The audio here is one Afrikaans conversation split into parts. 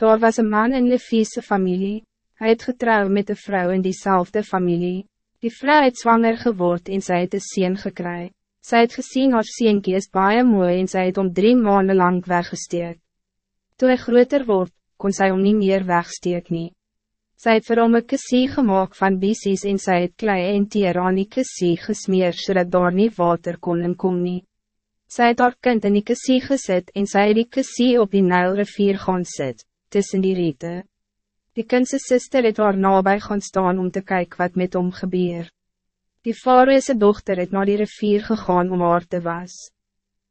Daar was een man in Leviese familie, hij het getrouw met een vrouw in diezelfde familie. Die vrouw het zwanger geword en sy het een sien gekry. Sy het gezien haar sienkie is baie mooi en sy het om drie maanden lang weggesteek. Toe hy groter word, kon sy om nie meer wegsteek nie. Sy het vir hom een kissie gemaakt van bisies en sy het klei en teer aan die kissie gesmeer zodat daar nie water kon en kom nie. Sy het haar kind in die kissie gesit en sy het die kissie op die Nijlrivier gaan sit tussen die riete. Die kindse sister het haar nabij gaan staan om te kijken wat met hom gebeur. Die vareuse dochter het naar die rivier gegaan om haar te was.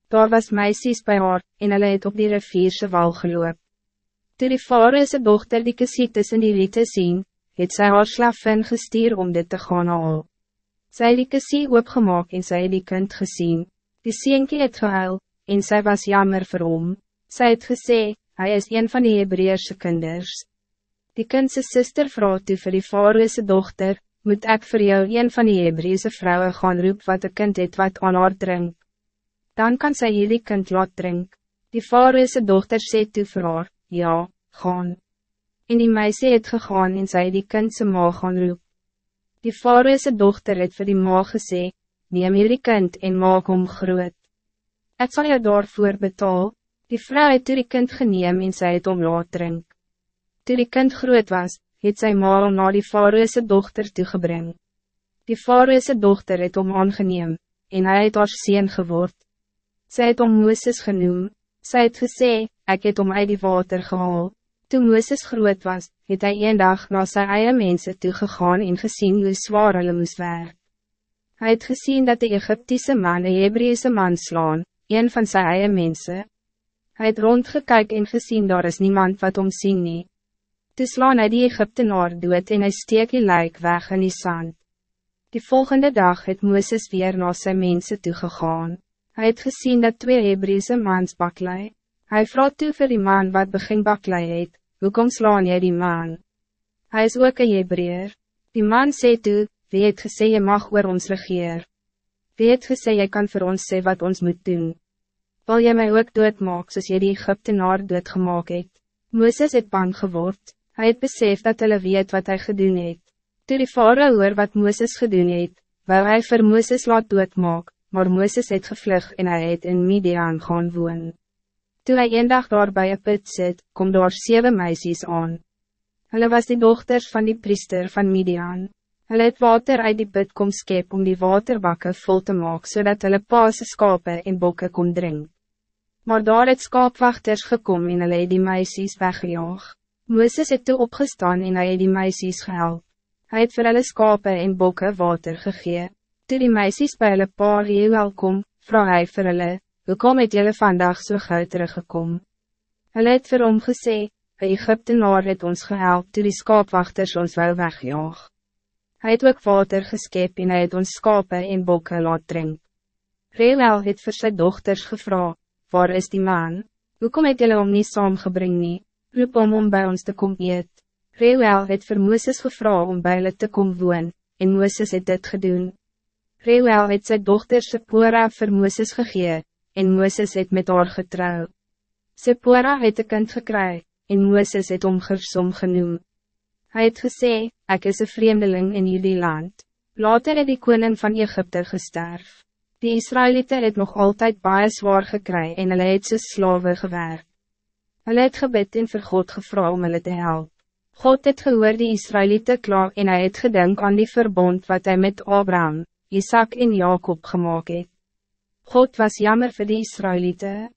Daar was meisjes bij haar, en hulle het op die rivierse wal geloop. Toe die vareuse dochter die kissie tussen die riete sien, het sy haar slaffen gestuur om dit te gaan haal. Sy het die kissie oopgemaak en sy het die kind gezien. Die sienkie het gehuil, en sy was jammer vir hom. Sy het gesê, hij is een van die Hebreëse kinders. Die kindse sister vraagt toe vir die vareuse dochter, moet ik voor jou een van die Hebreëse vrouwen gaan roep wat de kind het wat aan haar drink. Dan kan zij jullie kind laat drink. Die vareuse dochter sê toe vir haar, ja, gaan. En die meisje het gegaan en zij die kindse ma gaan roep. Die vareuse dochter het vir die ma gesê, neem jullie kind en maak hom groot. Ik zal je daarvoor betalen. Die vrouw het toe die kind geneem en sy het om laat drink. Toe die kind groot was, het sy maal na die vareuse dochter toegebring. Die vareuse dochter het om aangeneem, en hij het haar sien geword. Sy het om Mooses genoem, sy het gesê, ek het om uit die water gehaal. Toen Mooses groot was, het hij een dag na sy eie mense toegegaan en gezien hoe zwaar hulle moes werk. Hij het gezien dat de Egyptische man een Hebreese man slaan, een van zijn eie mensen. Hij het rondgekyk en gezien daar is niemand wat om sien nie. Toe slaan hy die Egyptenaar dood en hy steek die lijk weg in die sand. Die volgende dag het Mooses weer na sy mense toegegaan. Hij het gezien dat twee Hebreese mans baklei. Hij vraagt toe vir die man wat begin baklei het, hoekom slaan jy die man? Hij is ook een Hebreer. Die man sê toe, wie het gesê jy mag oor ons regeer? Wie het gesê jy kan voor ons sê wat ons moet doen? Wil jy mij ook doodmaak soos jy die Egyptenaar doodgemaak het. Mooses het bang geword, hy het besef dat hulle weet wat hij gedoen het. Toe die vader hoor wat Mooses gedoen het, wou hy vir Mooses laat doodmaak, maar Mooses het gevlug en hij het in Midian gaan woon. Toe hy een dag daar by een put sit, kom daar zeven meisjes aan. Hulle was die dochters van die priester van Midian. Hulle het water uit die put kom skep om die waterbakken vol te maken, zodat hulle paase skape en bokke kon drinken. Maar daar het skaapwachters gekom en hulle het die meisies weggejaag. Mooses het toe opgestaan en hy het die meisies gehelp. Hy het vir hulle skape en bokke water gegee. Toe die meisies by hulle paar heel kom, vraag hy vir hulle, hoekom het julle vandag so gauw teruggekom? Hulle het vir hom gesê, een Egyptenaar het ons gehelp toe die skaapwachters ons wel wegjaag. Hij het ook water geskep en hy het ons skape en bokke laat drink. Reuel het vir sy dochters gevraagd, waar is die man? Hoekom het julle om nie saamgebring nie? Roep om om bij ons te kom eet. Reuel het vir Mooses gevra om by hulle te kom woon, en Mooses het dit gedoen. Reuel het sy dochter Sephora vir Mooses gegee, en Mooses het met haar getrou. Sephora het een kind gekry, en Mooses het om Gersom genoem. Hij het gesê, ek is een vreemdeling in jullie land. Later het die koning van Egypte gesterf. Die Israëlieten het nog altijd baie zwaar gekry en hulle het soos slawe gewerk. Hulle het gebed en vir God gevra om hulle te helpen. God het gehoor die Israëlieten klaar en hij het gedink aan die verbond wat hij met Abraham, Isaac en Jacob gemaakt het. God was jammer voor die Israëlieten.